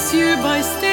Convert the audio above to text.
miss you by staying.